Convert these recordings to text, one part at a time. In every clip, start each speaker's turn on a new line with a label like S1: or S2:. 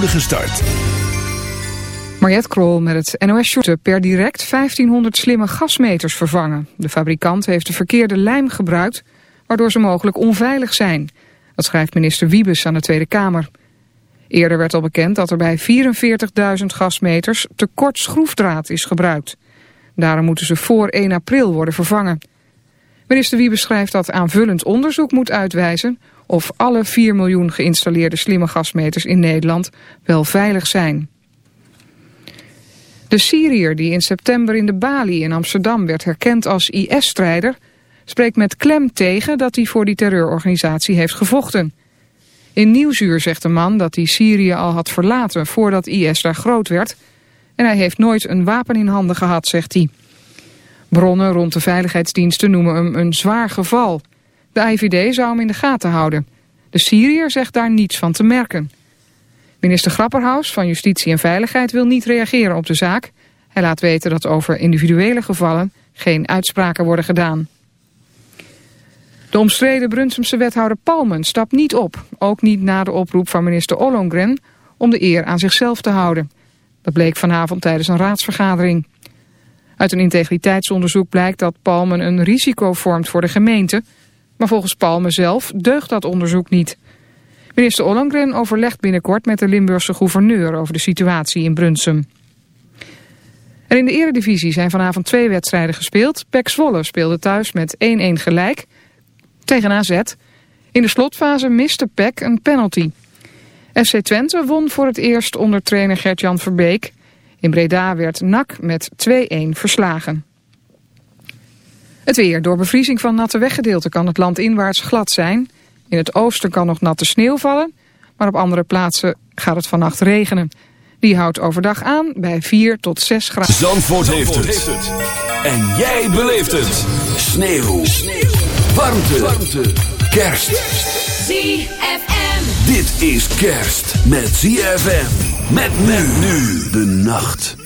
S1: spoedige start.
S2: Krol met het NOS Shorten per direct 1500 slimme gasmeters vervangen. De fabrikant heeft de verkeerde lijm gebruikt, waardoor ze mogelijk onveilig zijn. Dat schrijft minister Wiebes aan de Tweede Kamer. Eerder werd al bekend dat er bij 44.000 gasmeters tekort schroefdraad is gebruikt. Daarom moeten ze voor 1 april worden vervangen. Minister Wiebes schrijft dat aanvullend onderzoek moet uitwijzen of alle 4 miljoen geïnstalleerde slimme gasmeters in Nederland wel veilig zijn. De Syriër die in september in de Bali in Amsterdam werd herkend als IS-strijder... spreekt met klem tegen dat hij voor die terreurorganisatie heeft gevochten. In Nieuwsuur zegt de man dat hij Syrië al had verlaten voordat IS daar groot werd... en hij heeft nooit een wapen in handen gehad, zegt hij. Bronnen rond de veiligheidsdiensten noemen hem een zwaar geval. De IVD zou hem in de gaten houden. De Syriër zegt daar niets van te merken. Minister Grapperhaus van Justitie en Veiligheid wil niet reageren op de zaak. Hij laat weten dat over individuele gevallen geen uitspraken worden gedaan. De omstreden Brunsumse wethouder Palmen stapt niet op. Ook niet na de oproep van minister Ollongren om de eer aan zichzelf te houden. Dat bleek vanavond tijdens een raadsvergadering. Uit een integriteitsonderzoek blijkt dat Palmen een risico vormt voor de gemeente... maar volgens Palmen zelf deugt dat onderzoek niet... Minister Ollongren overlegt binnenkort met de Limburgse gouverneur over de situatie in Brunsum. In de eredivisie zijn vanavond twee wedstrijden gespeeld. PEC Zwolle speelde thuis met 1-1 gelijk tegen AZ. In de slotfase miste PEC een penalty. FC Twente won voor het eerst onder trainer Gert-Jan Verbeek. In Breda werd NAC met 2-1 verslagen. Het weer. Door bevriezing van natte weggedeelten kan het land inwaarts glad zijn... In het oosten kan nog natte sneeuw vallen, maar op andere plaatsen gaat het vannacht regenen. Die houdt overdag aan bij 4 tot 6 graden.
S1: Zandvoort, heeft, het. En jij beleeft het. Sneeuw. sneeuw. Warmte. Warmte. Kerst.
S3: ZFM.
S1: Dit is kerst met ZFM. Met men nu de nacht.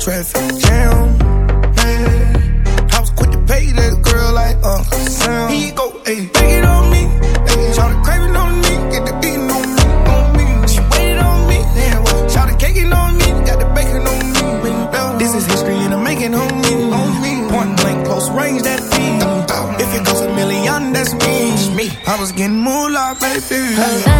S3: traffic jam. Man, I was
S4: quick to pay that girl like Uncle Sam. He go, ayy, take it on me. Ayy, try to crave it on me, get the beating on me, on me. She waited on me, yeah, well, try to
S5: cake it on me, got the bacon on me. This is history and I'm making on me, on me. Point blank, close range, that thing. If it goes a million, that's me. I was getting more
S6: like baby.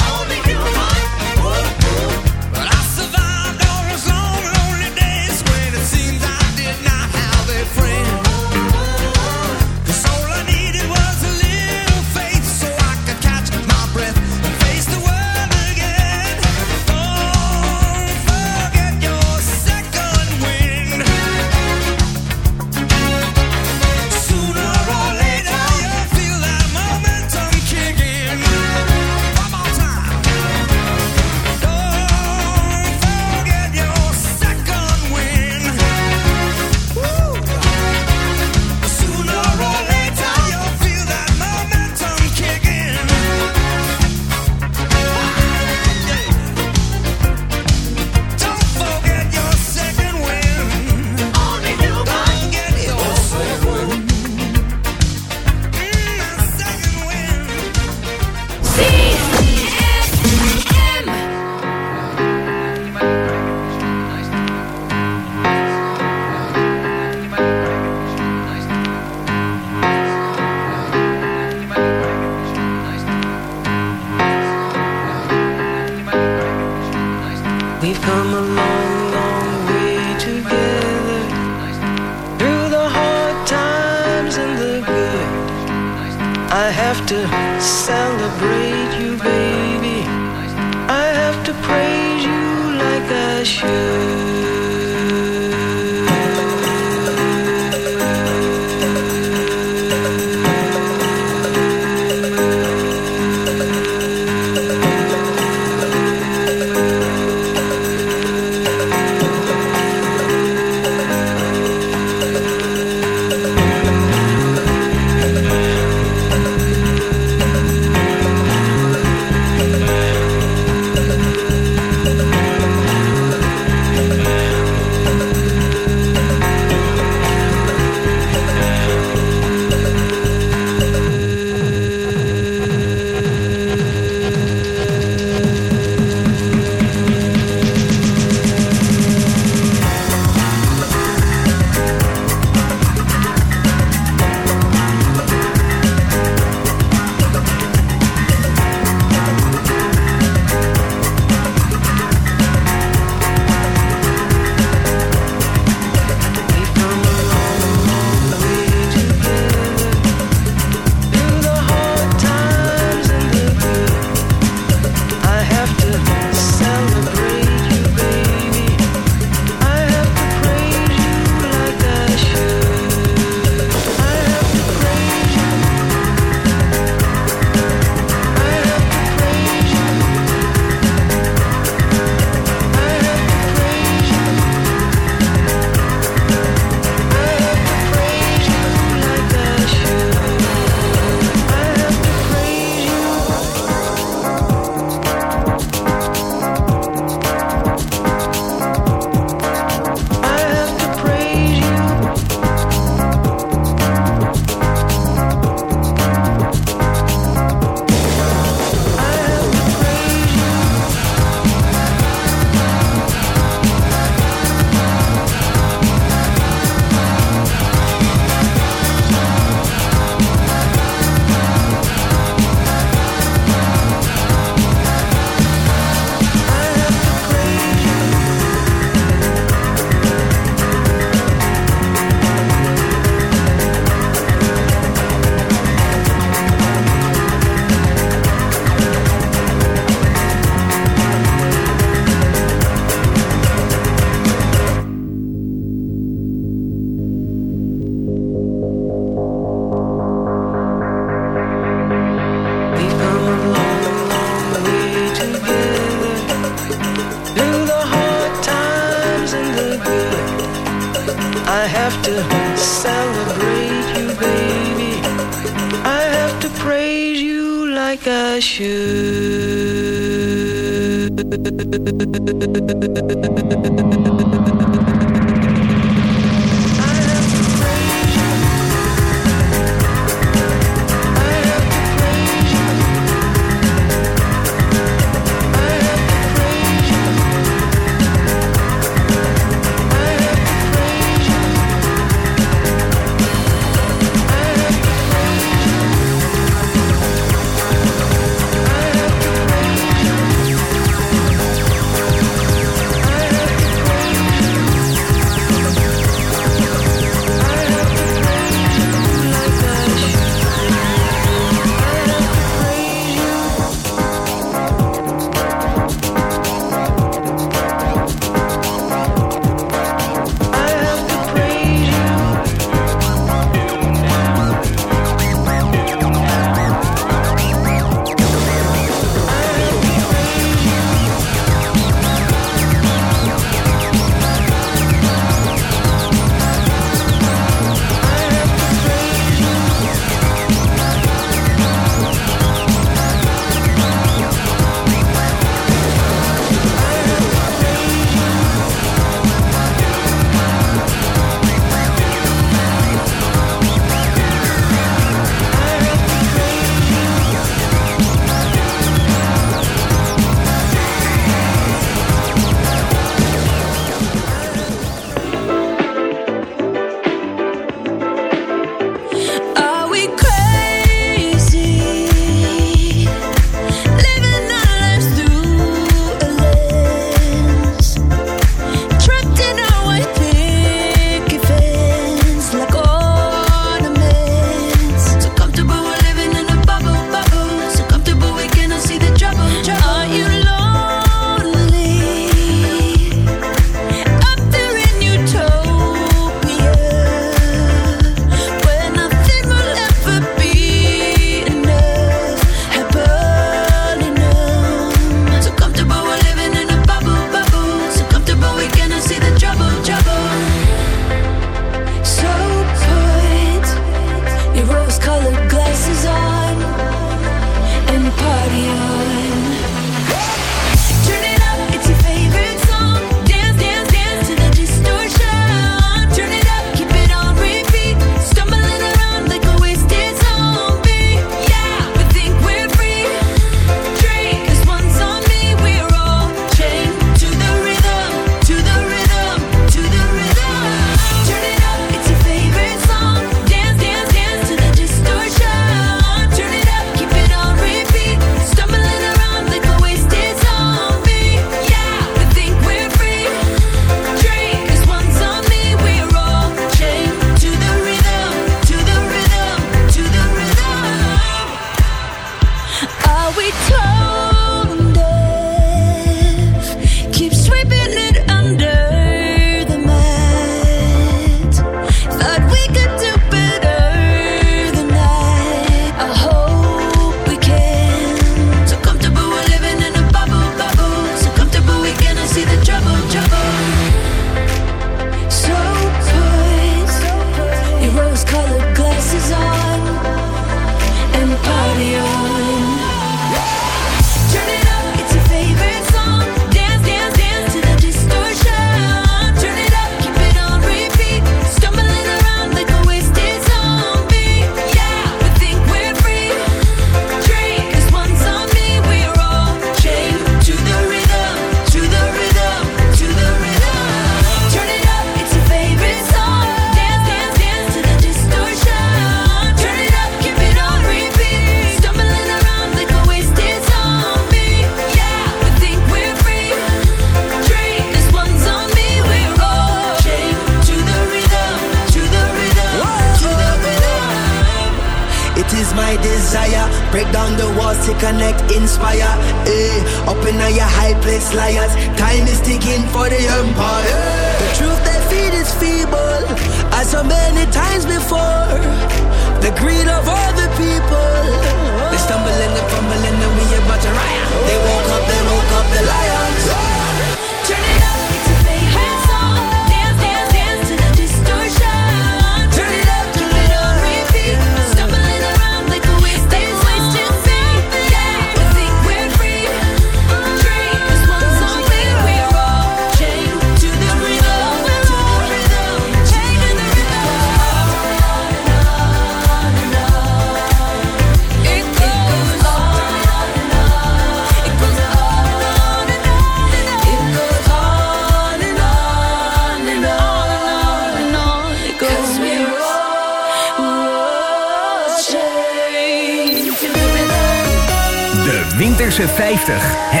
S6: 50.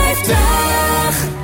S7: 50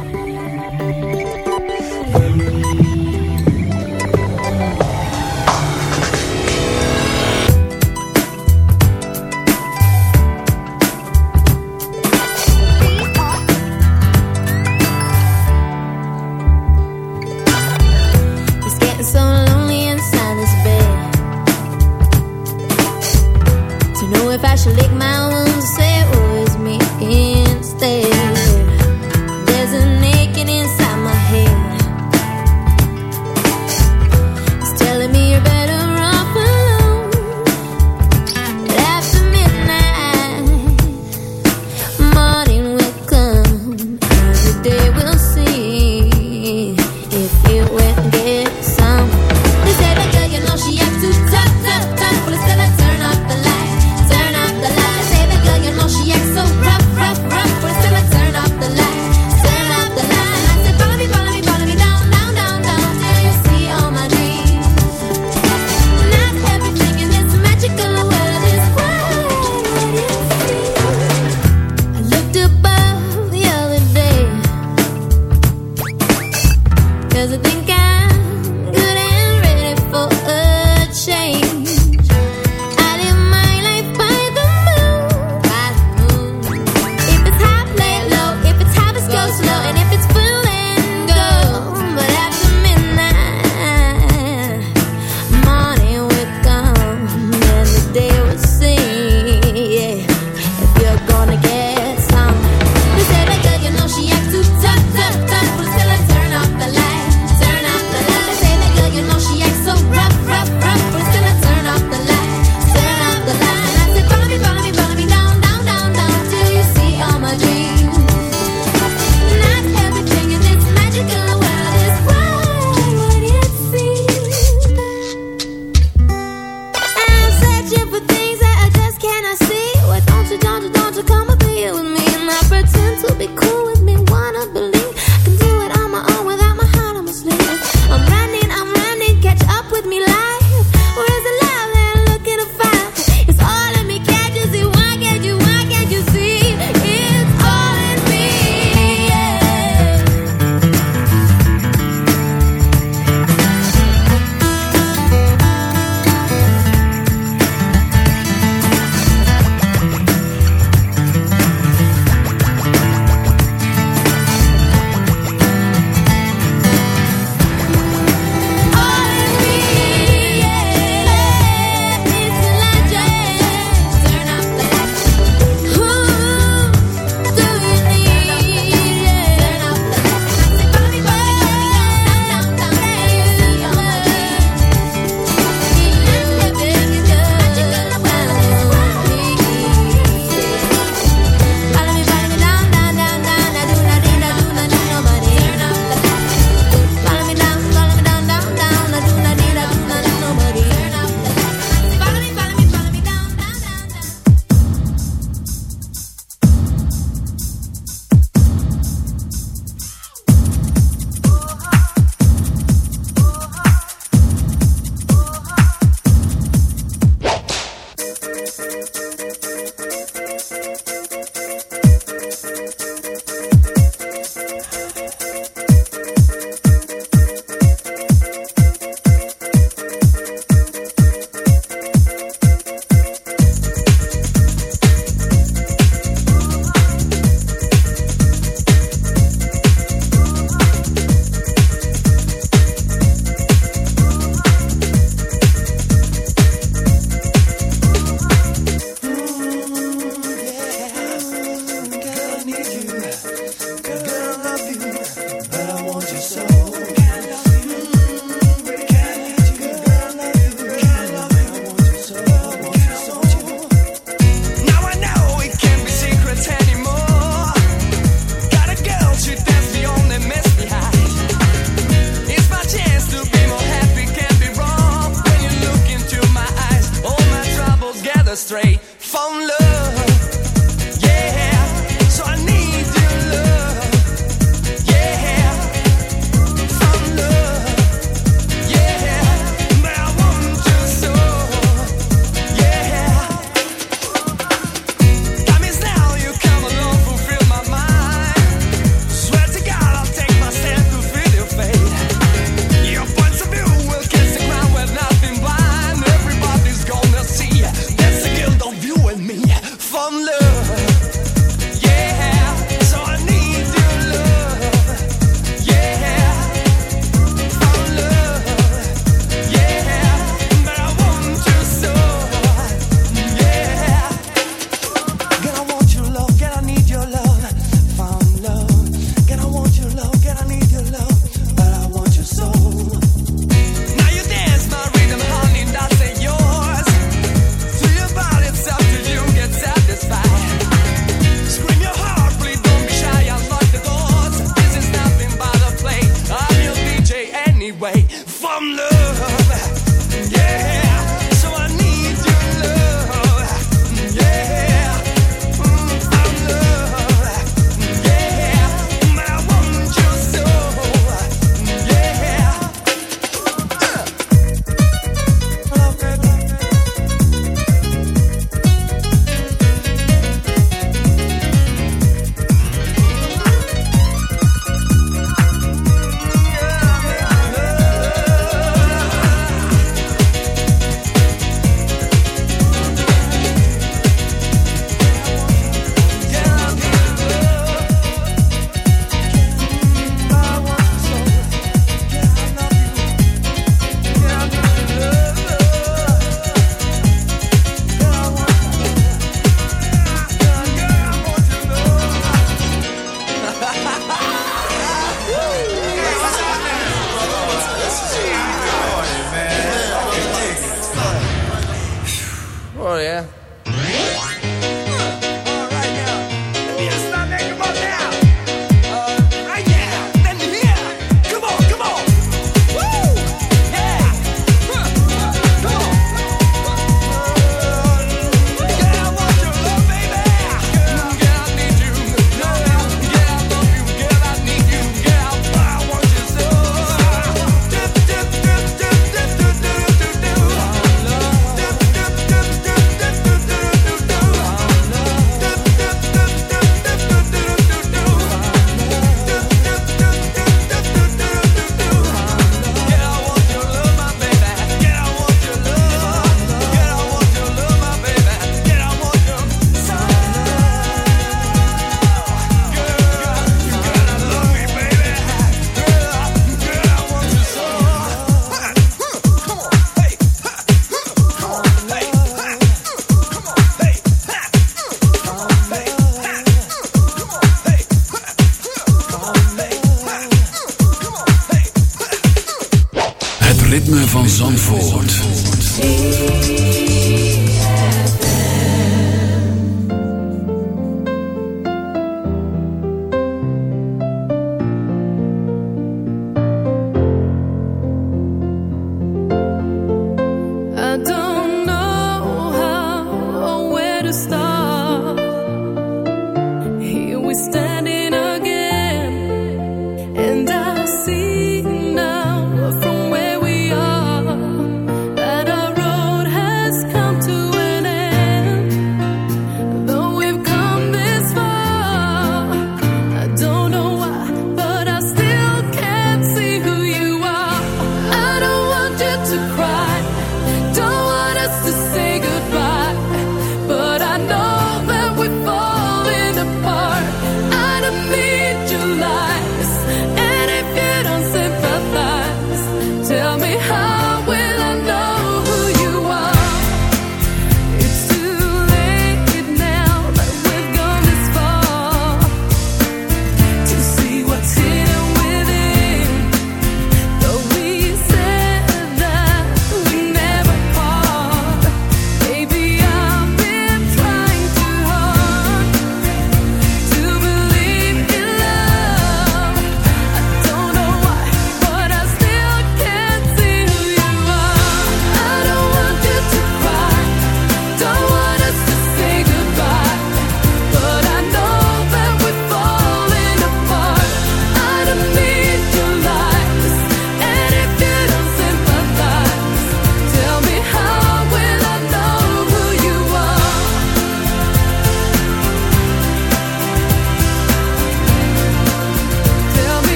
S7: astray from love.